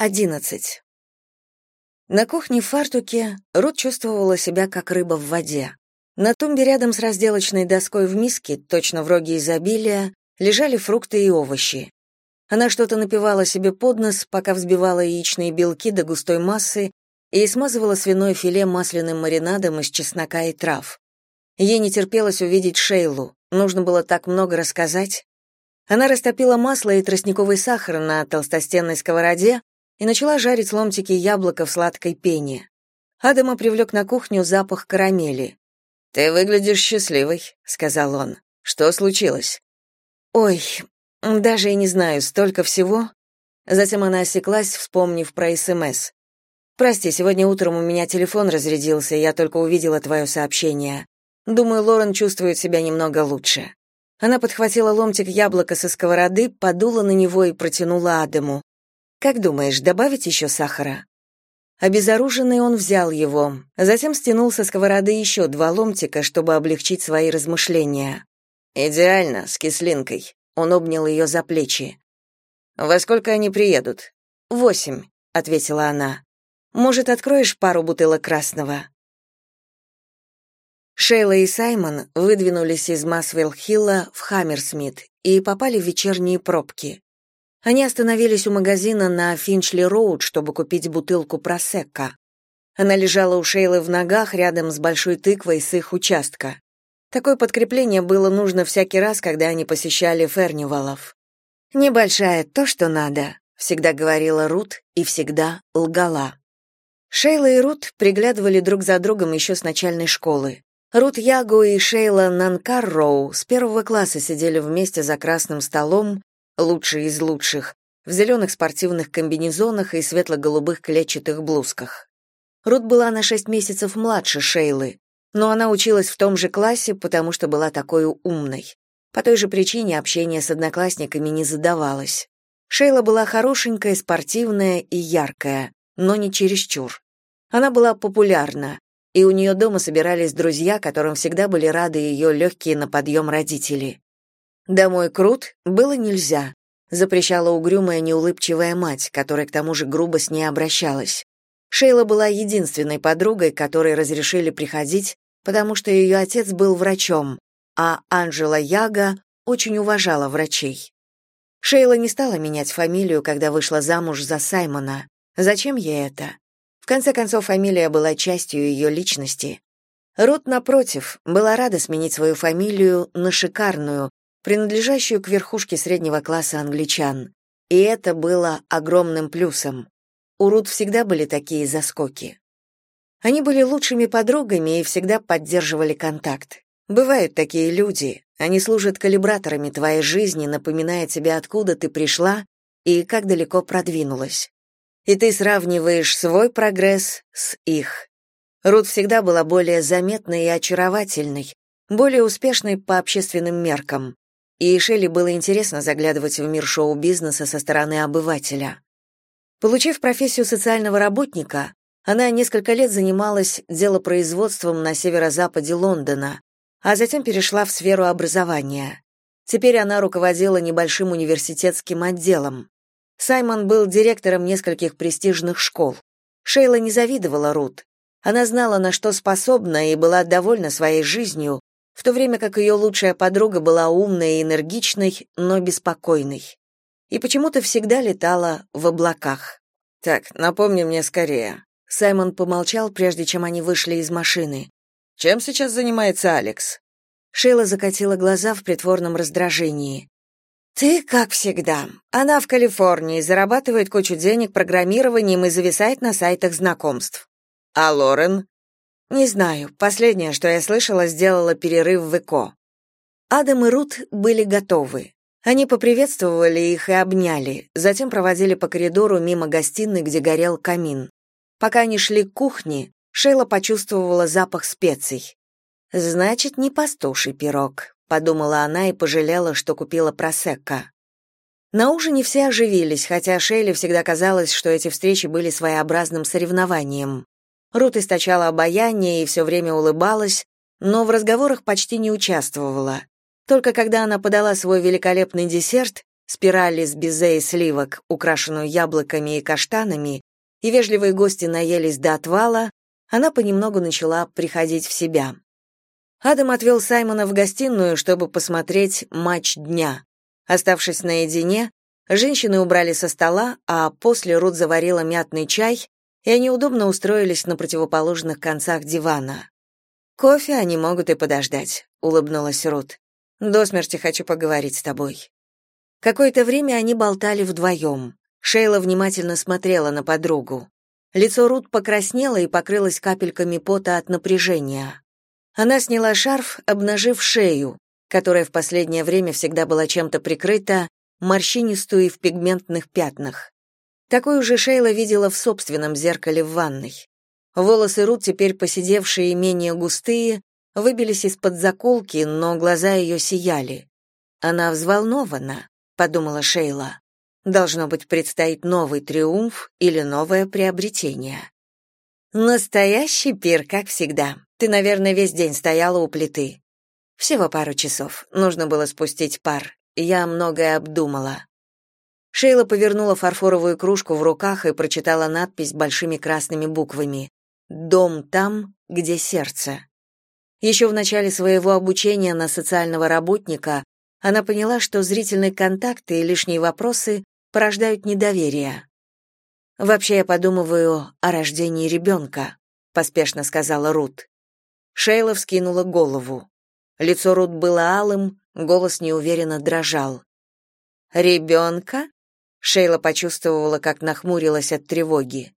11. На кухне фартуке Рут чувствовала себя как рыба в воде. На тумбе рядом с разделочной доской в миске, точно в роге изобилия, лежали фрукты и овощи. Она что-то напивала себе под нос, пока взбивала яичные белки до густой массы и смазывала свиное филе масляным маринадом из чеснока и трав. Ей не терпелось увидеть Шейлу, нужно было так много рассказать. Она растопила масло и тростниковый сахар на толстостенной сковороде, и начала жарить ломтики яблока в сладкой пене. Адама привлек на кухню запах карамели. «Ты выглядишь счастливой», — сказал он. «Что случилось?» «Ой, даже и не знаю, столько всего». Затем она осеклась, вспомнив про СМС. «Прости, сегодня утром у меня телефон разрядился, я только увидела твое сообщение. Думаю, Лорен чувствует себя немного лучше». Она подхватила ломтик яблока со сковороды, подула на него и протянула Адаму. Как думаешь, добавить еще сахара? Обезоруженный он взял его, затем стянул со сковороды еще два ломтика, чтобы облегчить свои размышления. Идеально, с кислинкой. Он обнял ее за плечи. Во сколько они приедут? Восемь, ответила она. Может, откроешь пару бутылок красного? Шейла и Саймон выдвинулись из Масвелл-Хилла в Хаммерсмит и попали в вечерние пробки. Они остановились у магазина на Финчли-Роуд, чтобы купить бутылку просекко. Она лежала у Шейлы в ногах рядом с большой тыквой с их участка. Такое подкрепление было нужно всякий раз, когда они посещали Фернивалов. «Небольшая то, что надо», — всегда говорила Рут и всегда лгала. Шейла и Рут приглядывали друг за другом еще с начальной школы. Рут Ягу и Шейла Нанкарроу с первого класса сидели вместе за красным столом, лучшие из лучших, в зеленых спортивных комбинезонах и светло-голубых клетчатых блузках. Рут была на шесть месяцев младше Шейлы, но она училась в том же классе, потому что была такой умной. По той же причине общение с одноклассниками не задавалось. Шейла была хорошенькая, спортивная и яркая, но не чересчур. Она была популярна, и у нее дома собирались друзья, которым всегда были рады ее легкие на подъем родители. Домой крут было нельзя, запрещала угрюмая неулыбчивая мать, которая к тому же грубо с ней обращалась. Шейла была единственной подругой, которой разрешили приходить, потому что ее отец был врачом, а Анжела Яга очень уважала врачей. Шейла не стала менять фамилию, когда вышла замуж за Саймона. Зачем ей это? В конце концов, фамилия была частью ее личности. Рут, напротив, была рада сменить свою фамилию на шикарную, принадлежащую к верхушке среднего класса англичан. И это было огромным плюсом. У Рут всегда были такие заскоки. Они были лучшими подругами и всегда поддерживали контакт. Бывают такие люди, они служат калибраторами твоей жизни, напоминая тебе, откуда ты пришла и как далеко продвинулась. И ты сравниваешь свой прогресс с их. Рут всегда была более заметной и очаровательной, более успешной по общественным меркам и Шелли было интересно заглядывать в мир шоу-бизнеса со стороны обывателя. Получив профессию социального работника, она несколько лет занималась делопроизводством на северо-западе Лондона, а затем перешла в сферу образования. Теперь она руководила небольшим университетским отделом. Саймон был директором нескольких престижных школ. Шейла не завидовала Рут. Она знала, на что способна и была довольна своей жизнью, в то время как ее лучшая подруга была умной и энергичной, но беспокойной. И почему-то всегда летала в облаках. «Так, напомни мне скорее». Саймон помолчал, прежде чем они вышли из машины. «Чем сейчас занимается Алекс?» Шейла закатила глаза в притворном раздражении. «Ты, как всегда. Она в Калифорнии, зарабатывает кучу денег программированием и зависает на сайтах знакомств». «А Лорен?» Не знаю, последнее, что я слышала, сделала перерыв в ЭКО. Адам и Рут были готовы. Они поприветствовали их и обняли, затем проводили по коридору мимо гостиной, где горел камин. Пока они шли к кухне, Шейла почувствовала запах специй. «Значит, не пастуший пирог», — подумала она и пожалела, что купила просекко. На ужине все оживились, хотя Шейле всегда казалось, что эти встречи были своеобразным соревнованием. Рут источала обаяние и все время улыбалась, но в разговорах почти не участвовала. Только когда она подала свой великолепный десерт, спираль из безе и сливок, украшенную яблоками и каштанами, и вежливые гости наелись до отвала, она понемногу начала приходить в себя. Адам отвел Саймона в гостиную, чтобы посмотреть матч дня. Оставшись наедине, женщины убрали со стола, а после Рут заварила мятный чай, и они удобно устроились на противоположных концах дивана. «Кофе они могут и подождать», — улыбнулась Рут. «До смерти хочу поговорить с тобой». Какое-то время они болтали вдвоем. Шейла внимательно смотрела на подругу. Лицо Рут покраснело и покрылось капельками пота от напряжения. Она сняла шарф, обнажив шею, которая в последнее время всегда была чем-то прикрыта, морщинистую и в пигментных пятнах. Такую же Шейла видела в собственном зеркале в ванной. Волосы Рут, теперь посидевшие и менее густые, выбились из-под заколки, но глаза ее сияли. Она взволнована подумала Шейла. Должно быть, предстоит новый триумф или новое приобретение. Настоящий пир, как всегда. Ты, наверное, весь день стояла у плиты. Всего пару часов. Нужно было спустить пар. Я многое обдумала. Шейла повернула фарфоровую кружку в руках и прочитала надпись большими красными буквами: "Дом там, где сердце". Еще в начале своего обучения на социального работника она поняла, что зрительный контакт и лишние вопросы порождают недоверие. «Вообще я подумываю о рождении ребенка», — поспешно сказала Рут. Шейла вскинула голову. Лицо Рут было алым, голос неуверенно дрожал. «Ребенка?» Шейла почувствовала, как нахмурилась от тревоги.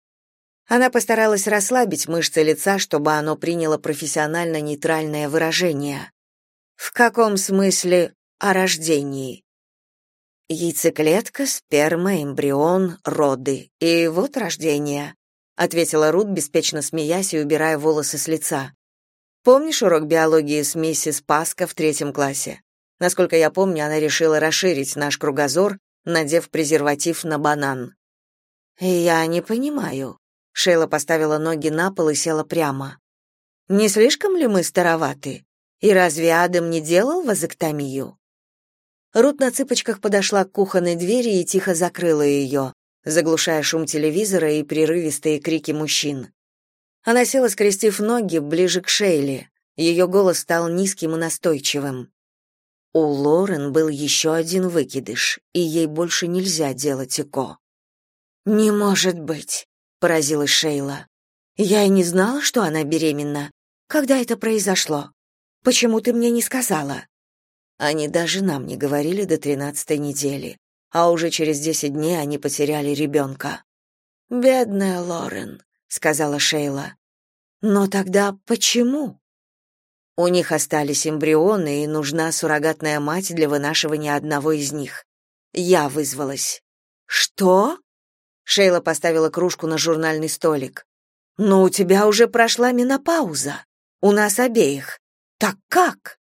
Она постаралась расслабить мышцы лица, чтобы оно приняло профессионально нейтральное выражение. «В каком смысле о рождении. Яйцеклетка, сперма, эмбрион, роды. И вот рождение, ответила Рут, беспечно смеясь и убирая волосы с лица. Помнишь урок биологии с миссис Паска в третьем классе? Насколько я помню, она решила расширить наш кругозор, надев презерватив на банан. Я не понимаю. Шейла поставила ноги на пол и села прямо. Не слишком ли мы староваты? И разве Адам не делал вазоктомию? Рут на цыпочках подошла к кухонной двери и тихо закрыла ее, заглушая шум телевизора и прерывистые крики мужчин. Она села, скрестив ноги, ближе к Шейли. Ее голос стал низким и настойчивым. У Лорен был еще один выкидыш, и ей больше нельзя делать ЭКО. «Не может быть», — поразилась Шейла. «Я и не знала, что она беременна. Когда это произошло? Почему ты мне не сказала?» Они даже нам не говорили до тринадцатой недели, а уже через десять дней они потеряли ребенка. «Бедная Лорен», — сказала Шейла. «Но тогда почему?» У них остались эмбрионы, и нужна суррогатная мать для вынашивания одного из них. Я вызвалась. «Что?» Шейла поставила кружку на журнальный столик. «Но у тебя уже прошла менопауза. У нас обеих. Так как?»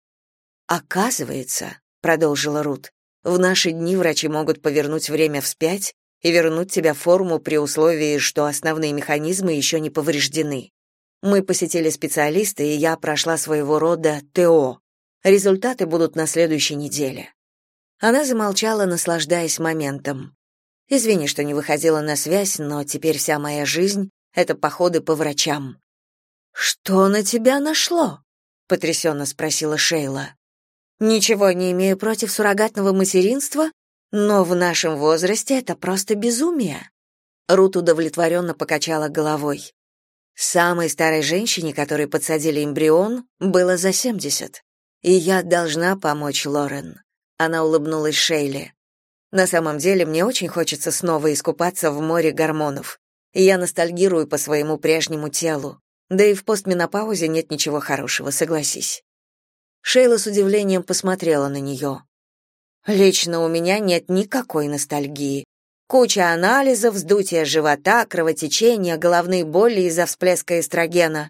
Оказывается, продолжила Рут, в наши дни врачи могут повернуть время вспять и вернуть тебя в форму при условии, что основные механизмы еще не повреждены. Мы посетили специалиста, и я прошла своего рода ТО. Результаты будут на следующей неделе. Она замолчала, наслаждаясь моментом. Извини, что не выходила на связь, но теперь вся моя жизнь это походы по врачам. Что на тебя нашло? потрясенно спросила Шейла. Ничего не имею против суррогатного материнства, но в нашем возрасте это просто безумие. Рут удовлетворенно покачала головой. Самой старой женщине, которой подсадили эмбрион, было за семьдесят. И я должна помочь Лорен. Она улыбнулась Шейле. На самом деле, мне очень хочется снова искупаться в море гормонов. Я ностальгирую по своему прежнему телу. Да и в постменопаузе нет ничего хорошего, согласись. Шейла с удивлением посмотрела на нее. «Лично у меня нет никакой ностальгии. Куча анализов, вздутие живота, кровотечение, головные боли из-за всплеска эстрогена.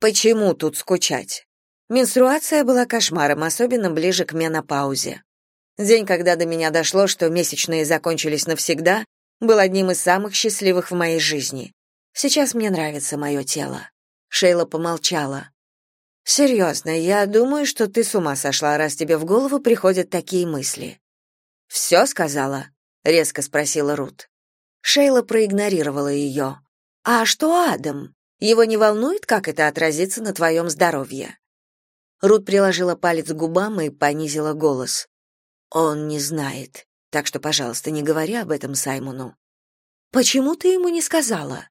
Почему тут скучать? Менструация была кошмаром, особенно ближе к менопаузе. День, когда до меня дошло, что месячные закончились навсегда, был одним из самых счастливых в моей жизни. Сейчас мне нравится мое тело. Шейла помолчала. Серьезно, я думаю, что ты с ума сошла, раз тебе в голову приходят такие мысли. «Все сказала?» — резко спросила Рут. Шейла проигнорировала ее. «А что Адам? Его не волнует, как это отразится на твоем здоровье?» Рут приложила палец к губам и понизила голос. «Он не знает, так что, пожалуйста, не говори об этом Саймону». «Почему ты ему не сказала?»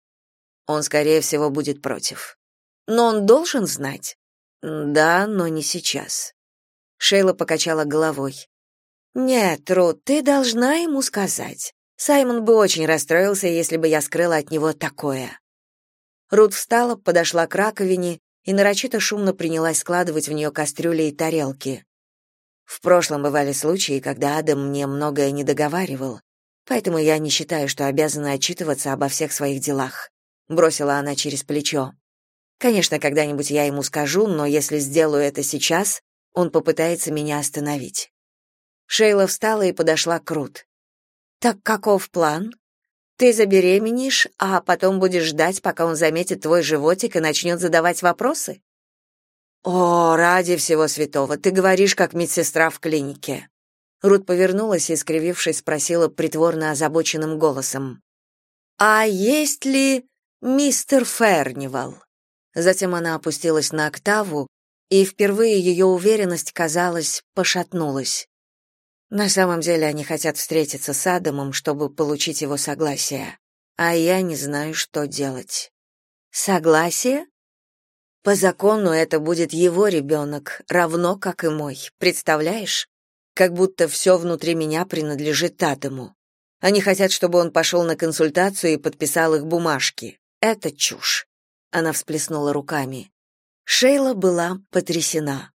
«Он, скорее всего, будет против». «Но он должен знать?» «Да, но не сейчас». Шейла покачала головой. «Нет, Рут, ты должна ему сказать. Саймон бы очень расстроился, если бы я скрыла от него такое». Рут встала, подошла к раковине и нарочито шумно принялась складывать в нее кастрюли и тарелки. В прошлом бывали случаи, когда Адам мне многое не договаривал, поэтому я не считаю, что обязана отчитываться обо всех своих делах, бросила она через плечо. Конечно, когда-нибудь я ему скажу, но если сделаю это сейчас, он попытается меня остановить. Шейла встала и подошла к Рут. Так каков план? Ты забеременеешь, а потом будешь ждать, пока он заметит твой животик и начнет задавать вопросы? О, ради всего святого, ты говоришь как медсестра в клинике. Рут повернулась и, скривившись, спросила притворно озабоченным голосом: "А есть ли мистер Фернивал?" Затем она опустилась на октаву, и впервые ее уверенность, казалось, пошатнулась. На самом деле они хотят встретиться с Адамом, чтобы получить его согласие, а я не знаю, что делать. Согласие? По закону это будет его ребенок, равно как и мой. Представляешь? Как будто все внутри меня принадлежит Адаму. Они хотят, чтобы он пошел на консультацию и подписал их бумажки. Это чушь. Она всплеснула руками. Шейла была потрясена.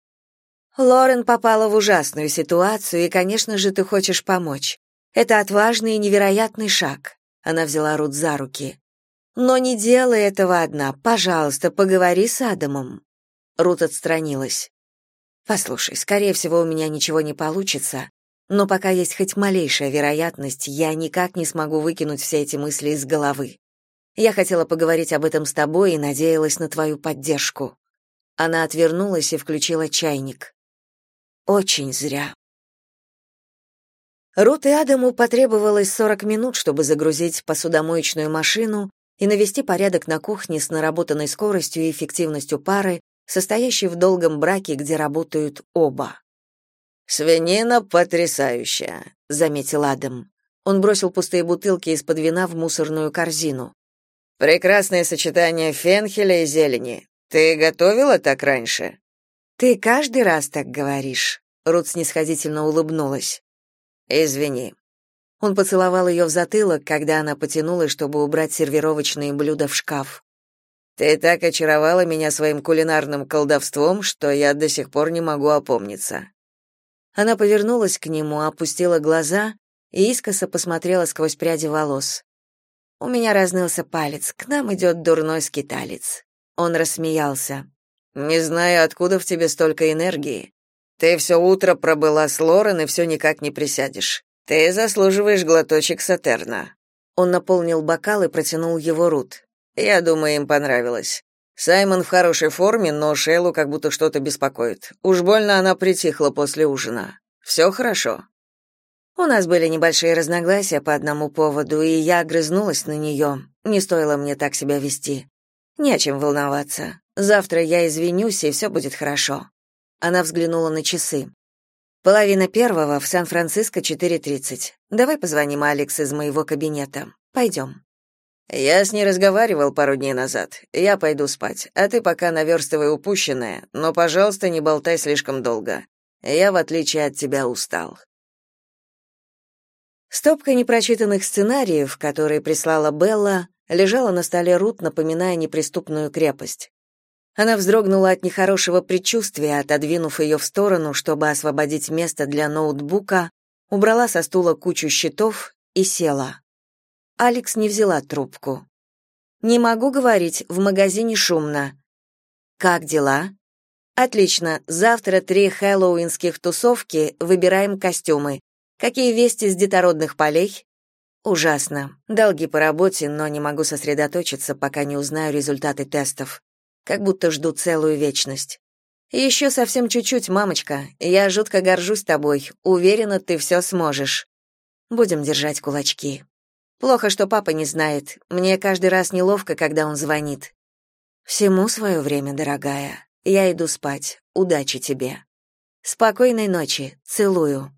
Лорен попала в ужасную ситуацию, и, конечно же, ты хочешь помочь. Это отважный и невероятный шаг. Она взяла Рут за руки. Но не делай этого одна. Пожалуйста, поговори с Адамом. Рут отстранилась. Послушай, скорее всего, у меня ничего не получится, но пока есть хоть малейшая вероятность, я никак не смогу выкинуть все эти мысли из головы. Я хотела поговорить об этом с тобой и надеялась на твою поддержку. Она отвернулась и включила чайник. Очень зря. Рут и Адаму потребовалось 40 минут, чтобы загрузить посудомоечную машину и навести порядок на кухне с наработанной скоростью и эффективностью пары, состоящей в долгом браке, где работают оба. «Свинина потрясающая», — заметил Адам. Он бросил пустые бутылки из-под вина в мусорную корзину. «Прекрасное сочетание фенхеля и зелени. Ты готовила так раньше?» Ты каждый раз так говоришь. Рут снисходительно улыбнулась. Извини. Он поцеловал ее в затылок, когда она потянулась, чтобы убрать сервировочные блюда в шкаф. Ты так очаровала меня своим кулинарным колдовством, что я до сих пор не могу опомниться. Она повернулась к нему, опустила глаза и искоса посмотрела сквозь пряди волос. У меня разнылся палец. К нам идет дурной скиталец. Он рассмеялся. Не знаю, откуда в тебе столько энергии. Ты все утро пробыла с Лорен и все никак не присядешь. Ты заслуживаешь глоточек Сатерна. Он наполнил бокал и протянул его Рут. Я думаю, им понравилось. Саймон в хорошей форме, но Шейлу как будто что-то беспокоит. Уж больно она притихла после ужина. Все хорошо. У нас были небольшие разногласия по одному поводу, и я огрызнулась на нее. Не стоило мне так себя вести. Не о чем волноваться. Завтра я извинюсь, и все будет хорошо. Она взглянула на часы. Половина первого в Сан-Франциско 4:30. Давай позвоним Алекс из моего кабинета. Пойдем». Я с ней разговаривал пару дней назад. Я пойду спать, а ты пока наверстывай упущенное, но, пожалуйста, не болтай слишком долго. Я, в отличие от тебя, устал. Стопка непрочитанных сценариев, которые прислала Белла, лежала на столе Рут, напоминая неприступную крепость. Она вздрогнула от нехорошего предчувствия, отодвинув ее в сторону, чтобы освободить место для ноутбука, убрала со стула кучу счетов и села. Алекс не взяла трубку. «Не могу говорить, в магазине шумно». «Как дела?» «Отлично, завтра три хэллоуинских тусовки, выбираем костюмы. Какие вести с детородных полей?» «Ужасно. Долги по работе, но не могу сосредоточиться, пока не узнаю результаты тестов как будто жду целую вечность. «Еще совсем чуть-чуть, мамочка. Я жутко горжусь тобой. Уверена, ты все сможешь. Будем держать кулачки. Плохо, что папа не знает. Мне каждый раз неловко, когда он звонит. Всему свое время, дорогая. Я иду спать. Удачи тебе. Спокойной ночи. Целую.